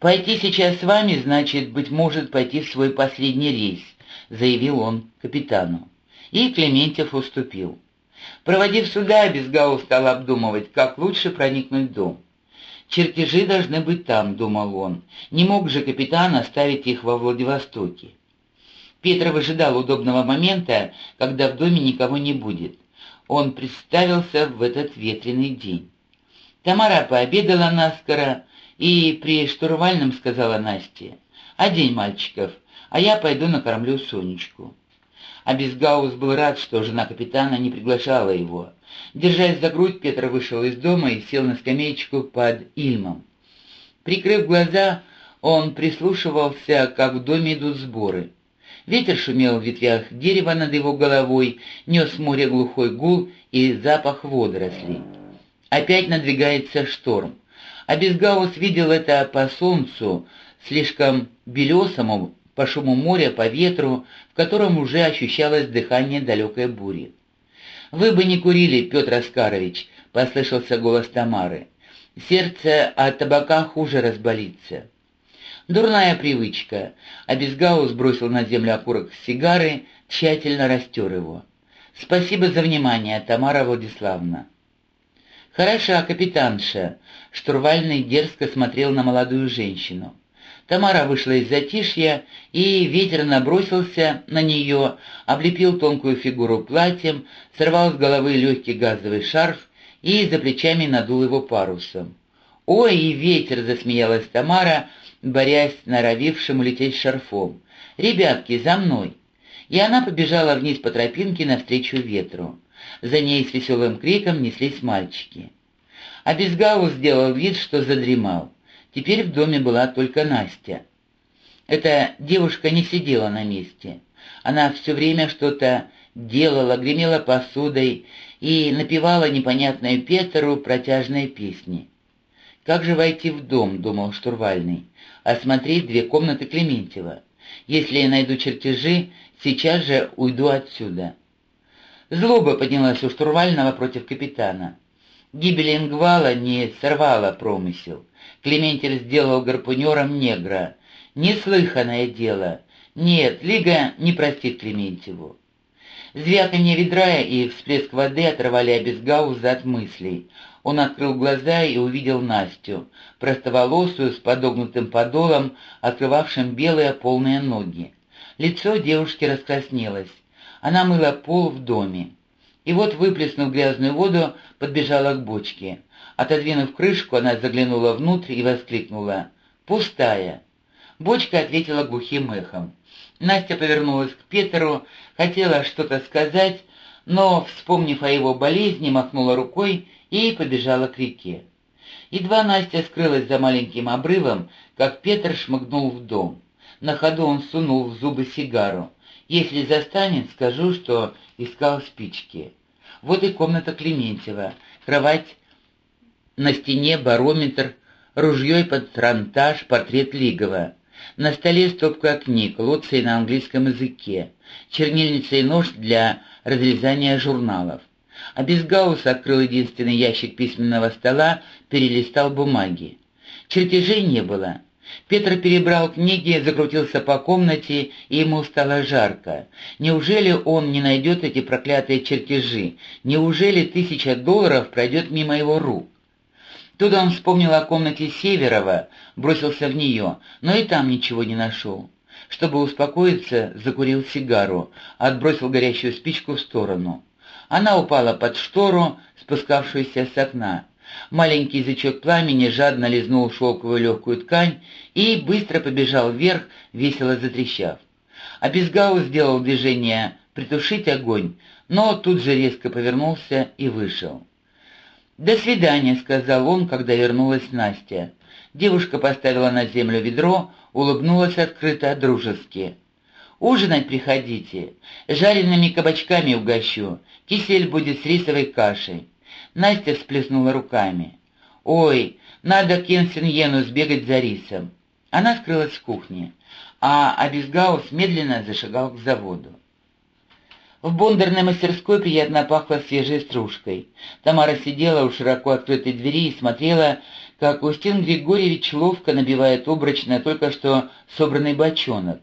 «Пойти сейчас с вами, значит, быть может, пойти в свой последний рейс», — заявил он капитану. И Клементьев уступил. Проводив сюда, Безгау стал обдумывать, как лучше проникнуть в дом. «Чертежи должны быть там», — думал он. «Не мог же капитан оставить их во Владивостоке». Петр выжидал удобного момента, когда в доме никого не будет. Он представился в этот ветреный день. Тамара пообедала наскоро и при штурвальном сказала Насте, «Одень мальчиков, а я пойду накормлю Сонечку». А Безгаус был рад, что жена капитана не приглашала его. Держась за грудь, Петр вышел из дома и сел на скамеечку под Ильмом. Прикрыв глаза, он прислушивался, как в доме идут сборы. Ветер шумел в ветвях дерева над его головой, нес море глухой гул и запах водорослей. Опять надвигается шторм. А видел это по солнцу, слишком белесому, по шуму моря, по ветру, в котором уже ощущалось дыхание далекой бури. «Вы бы не курили, Петр Оскарович», — послышался голос Тамары. «Сердце от табака хуже разболится». Дурная привычка. А Безгаус бросил на землю окурок сигары, тщательно растер его. «Спасибо за внимание, Тамара Владиславовна». «Хороша, капитанша», — штурвальный дерзко смотрел на молодую женщину. Тамара вышла из затишья, и ветер набросился на нее, облепил тонкую фигуру платьем, сорвал с головы легкий газовый шарф и за плечами надул его парусом. «Ой, и ветер!» — засмеялась Тамара, борясь с норовившим улететь шарфом. «Ребятки, за мной!» И она побежала вниз по тропинке навстречу ветру. За ней с веселым криком неслись мальчики. А Безгаус сделал вид, что задремал. Теперь в доме была только Настя. Эта девушка не сидела на месте. Она все время что-то делала, гремела посудой и напевала непонятную Петру протяжные песни. «Как же войти в дом?» — думал штурвальный. «Осмотреть две комнаты Клементьева. Если я найду чертежи, сейчас же уйду отсюда». Злоба поднялась у штурвального против капитана. Гибель Ингвала не сорвала промысел. Клементьев сделал гарпунером негра. Неслыханное дело. Нет, Лига не простит Клементьеву. Звяканье ведра и всплеск воды оторвали Абисгауза от мыслей. Он открыл глаза и увидел Настю, простоволосую, с подогнутым подолом, открывавшим белые полные ноги. Лицо девушки раскраснелось. Она мыла пол в доме. И вот, выплеснув грязную воду, подбежала к бочке. Отодвинув крышку, она заглянула внутрь и воскликнула «Пустая!». Бочка ответила глухим эхом. Настя повернулась к Петру, хотела что-то сказать, но, вспомнив о его болезни, махнула рукой и побежала к реке. Едва Настя скрылась за маленьким обрывом, как Петр шмыгнул в дом. На ходу он сунул в зубы сигару. «Если застанет, скажу, что искал спички». Вот и комната Клементьева, кровать на стене барометр, ружье и патронтаж, портрет Лигова. На столе стопка книг, лоции на английском языке, чернильница и нож для разрезания журналов. А Безгаус открыл единственный ящик письменного стола, перелистал бумаги. Чертежей не было. Петр перебрал книги, закрутился по комнате, и ему стало жарко. Неужели он не найдет эти проклятые чертежи? Неужели тысяча долларов пройдет мимо его рук? Тут он вспомнил о комнате Северова, бросился в нее, но и там ничего не нашел. Чтобы успокоиться, закурил сигару, отбросил горящую спичку в сторону. Она упала под штору, спускавшуюся с окна. Маленький язычок пламени жадно лизнул шелковую легкую ткань и быстро побежал вверх, весело затрещав. А Безгау сделал движение «притушить огонь», но тут же резко повернулся и вышел. «До свидания», — сказал он, когда вернулась Настя. Девушка поставила на землю ведро, улыбнулась открыто, дружески. «Ужинать приходите. Жареными кабачками угощу. Кисель будет с рисовой кашей». Настя всплеснула руками. «Ой, надо к Кенсеньену сбегать за рисом». Она скрылась в кухне, а Абисгаус медленно зашагал к заводу. В бондарной мастерской приятно пахло свежей стружкой. Тамара сидела у широко открытой двери и смотрела, как Устин Григорьевич ловко набивает обруч на только что собранный бочонок.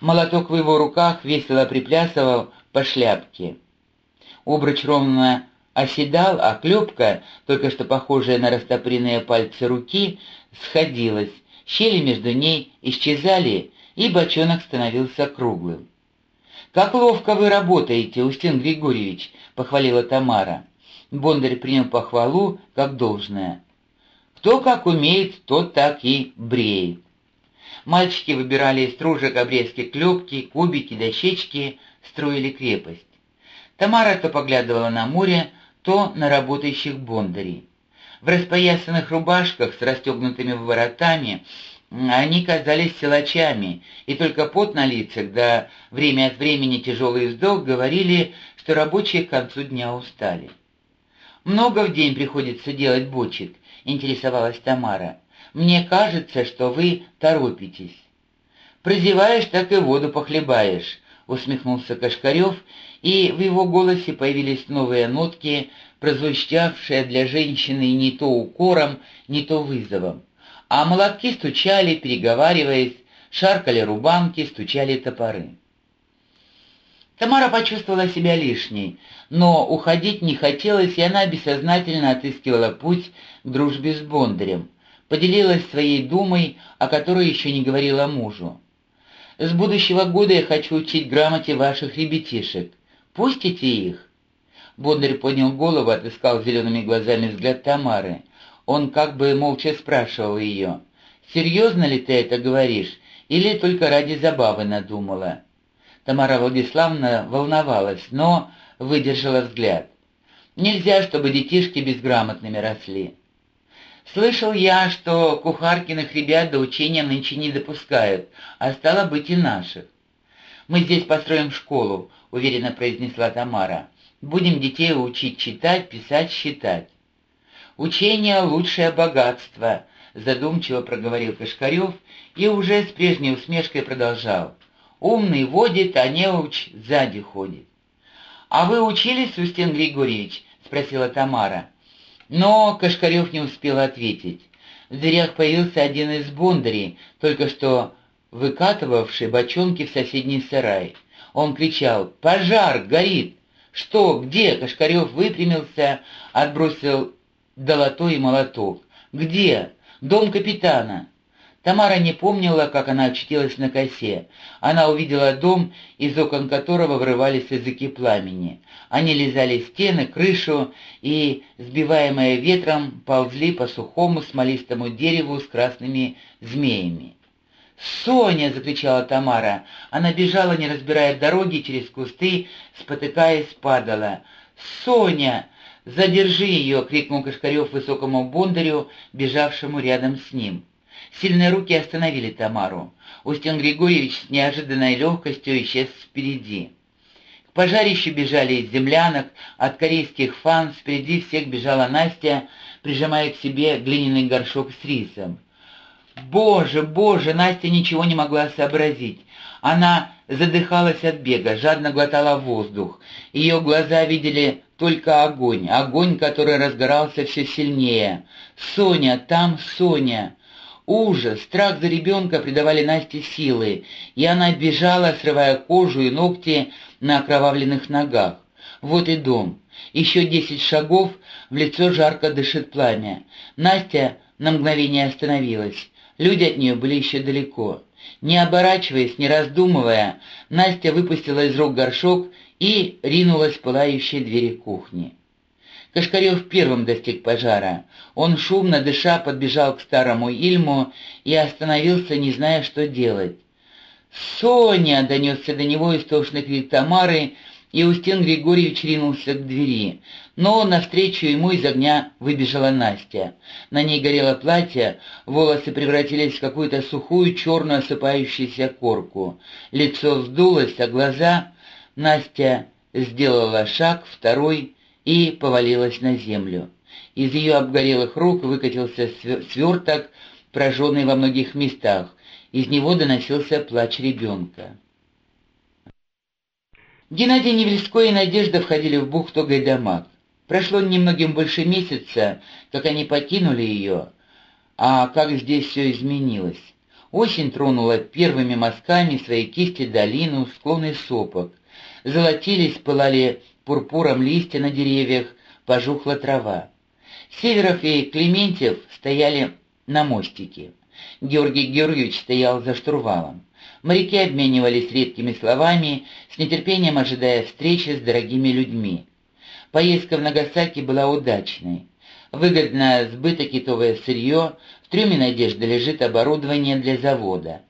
Молоток в его руках весело приплясывал по шляпке. Обруч ровно оседал, а клепка, только что похожая на растопыренные пальцы руки, сходилась, щели между ней исчезали, и бочонок становился круглым. «Как ловко вы работаете, Устин Григорьевич!» — похвалила Тамара. Бондарь принял похвалу как должное. Кто как умеет, тот так и бреет. Мальчики выбирали из стружек обрезки клепки, кубики, дощечки, строили крепость. Тамара то поглядывала на море, то на работающих бондарей. В распоясанных рубашках с расстегнутыми воротами они казались силачами, и только пот на лицах, да время от времени тяжелый вздох говорили, что рабочие к концу дня устали. «Много в день приходится делать бочек», — интересовалась Тамара. «Мне кажется, что вы торопитесь». «Прозеваешь, так и воду похлебаешь», — усмехнулся Кашкарев, и в его голосе появились новые нотки, прозвучавшие для женщины не то укором, не то вызовом. А молотки стучали, переговариваясь, шаркали рубанки, стучали топоры. Тамара почувствовала себя лишней, но уходить не хотелось, и она бессознательно отыскивала путь к дружбе с Бондарем, поделилась своей думой, о которой еще не говорила мужу. «С будущего года я хочу учить грамоте ваших ребятишек. Пустите их?» Бондарь поднял голову, отыскал зелеными глазами взгляд Тамары. Он как бы молча спрашивал ее, «Серьезно ли ты это говоришь, или только ради забавы надумала?» Тамара Владиславовна волновалась, но выдержала взгляд. «Нельзя, чтобы детишки безграмотными росли». «Слышал я, что кухаркиных ребят до учения нынче не допускают, а стало быть и наших. Мы здесь построим школу», — уверенно произнесла Тамара. «Будем детей учить читать, писать, считать». «Учение — лучшее богатство», — задумчиво проговорил Кашкарев и уже с прежней усмешкой продолжал. Умный водит, а неуч сзади ходит. «А вы учились, Устин Григорьевич?» — спросила Тамара. Но Кашкарев не успел ответить. В дверях появился один из бондарей, только что выкатывавший бочонки в соседний сарай. Он кричал «Пожар! Горит!» «Что? Где?» Кашкарев выпрямился, отбросил долотой и молоток. «Где?» «Дом капитана». Тамара не помнила, как она очутилась на косе. Она увидела дом, из окон которого врывались языки пламени. Они лизали стены, крышу и, сбиваемые ветром, ползли по сухому смолистому дереву с красными змеями. «Соня!» — закричала Тамара. Она бежала, не разбирая дороги, через кусты, спотыкаясь, падала. «Соня! Задержи ее!» — крикнул Кашкарев высокому бондарю, бежавшему рядом с ним. Сильные руки остановили Тамару. Устин Григорьевич с неожиданной легкостью исчез впереди. К пожарищу бежали из землянок, от корейских фан впереди всех бежала Настя, прижимая к себе глиняный горшок с рисом. Боже, боже, Настя ничего не могла сообразить. Она задыхалась от бега, жадно глотала воздух. Ее глаза видели только огонь, огонь, который разгорался все сильнее. «Соня, там Соня!» Ужас, страх за ребенка придавали Насте силы, и она бежала, срывая кожу и ногти на окровавленных ногах. Вот и дом. Еще десять шагов, в лицо жарко дышит пламя. Настя на мгновение остановилась. Люди от нее были еще далеко. Не оборачиваясь, не раздумывая, Настя выпустила из рук горшок и ринулась в пылающие двери кухни. Кашкарев первым достиг пожара. Он, шумно дыша, подбежал к старому Ильму и остановился, не зная, что делать. «Соня!» — донесся до него истошный крик Тамары, и Устин Григорьевич ринулся к двери. Но навстречу ему из огня выбежала Настя. На ней горело платье, волосы превратились в какую-то сухую черную осыпающуюся корку. Лицо вздулось, а глаза... Настя сделала шаг, второй и повалилась на землю. Из ее обгорелых рук выкатился сверток, прожженный во многих местах. Из него доносился плач ребенка. Геннадий Невельской и Надежда входили в бухту Гайдамак. Прошло немногим больше месяца, как они покинули ее. А как здесь все изменилось. Осень тронула первыми мазками своей кисти долину, склоны сопок. Золотились, пылали пурпуром листья на деревьях, пожухла трава. Северов и Клементьев стояли на мостике. Георгий Георгиевич стоял за штурвалом. Моряки обменивались редкими словами, с нетерпением ожидая встречи с дорогими людьми. Поездка в Нагасаки была удачной. Выгодно сбыто китовое сырье, в трюме «Надежда» лежит оборудование для завода.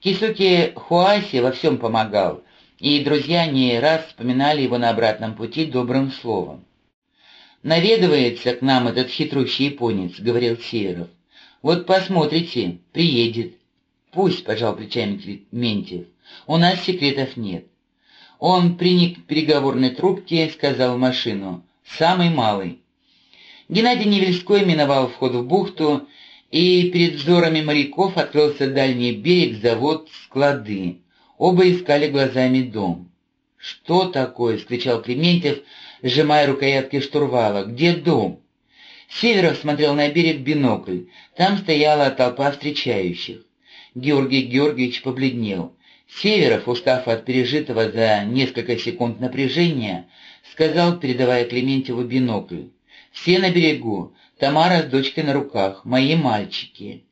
Кисуки Хуаси во всем помогал, и друзья не раз вспоминали его на обратном пути добрым словом. «Наведывается к нам этот хитрущий японец», — говорил Северов. «Вот посмотрите, приедет». «Пусть», — пожал плечами Ментьев, — «у нас секретов нет». Он приник к переговорной трубке, сказал машину, «Самый малый». Геннадий Невельской миновал вход в бухту, и перед взорами моряков открылся дальний берег, завод, склады. Оба искали глазами дом. «Что такое?» — скричал Клементьев, сжимая рукоятки штурвала. «Где дом?» Северов смотрел на берег бинокль. Там стояла толпа встречающих. Георгий Георгиевич побледнел. Северов, устав от пережитого за несколько секунд напряжения, сказал, передавая Клементьеву бинокль. Все на берегу. Тамара с дочкой на руках. Мои мальчики».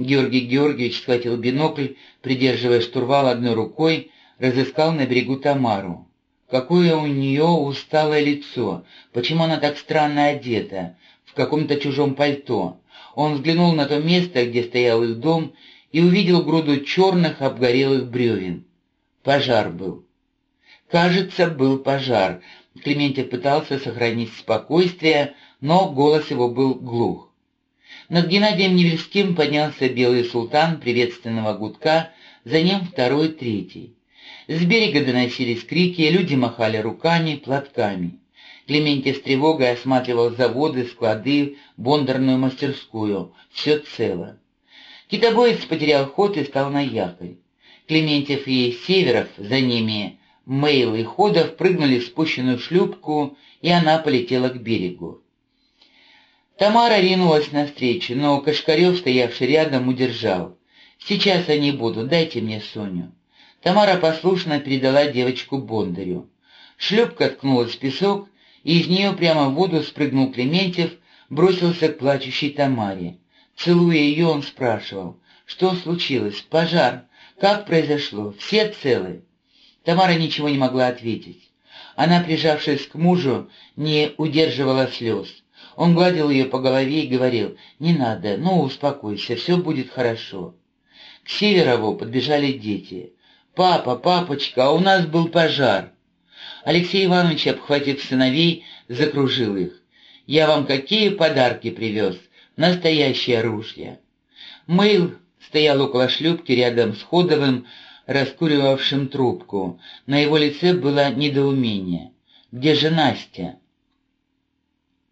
Георгий Георгиевич схватил бинокль, придерживая штурвал одной рукой, разыскал на берегу Тамару. Какое у нее усталое лицо, почему она так странно одета, в каком-то чужом пальто. Он взглянул на то место, где стоял их дом, и увидел груду черных обгорелых бревен. Пожар был. Кажется, был пожар, Клементьев пытался сохранить спокойствие, но голос его был глух. Над Геннадием Невельским поднялся белый султан приветственного гудка, за ним второй, третий. С берега доносились крики, люди махали руками, платками. Клементьев с тревогой осматривал заводы, склады, бондарную мастерскую. Все цело. Китобоец потерял ход и стал на якорь. Клементьев и Северов за ними Мейл и Ходов прыгнули в спущенную шлюпку, и она полетела к берегу. Тамара ринулась навстречу, но Кашкарев, стоявший рядом, удержал. «Сейчас они будут, дайте мне Соню». Тамара послушно передала девочку Бондарю. Шлюпка ткнулась в песок, и из нее прямо в воду спрыгнул Клементьев, бросился к плачущей Тамаре. Целуя ее, он спрашивал, что случилось, пожар, как произошло, все целы? Тамара ничего не могла ответить. Она, прижавшись к мужу, не удерживала слез. Он гладил ее по голове и говорил, «Не надо, ну успокойся, все будет хорошо». К Северову подбежали дети. «Папа, папочка, а у нас был пожар!» Алексей Иванович, обхватив сыновей, закружил их. «Я вам какие подарки привез? Настоящее оружие!» Мэйл стоял около шлюпки рядом с Ходовым, раскуривавшим трубку. На его лице было недоумение. «Где же Настя?»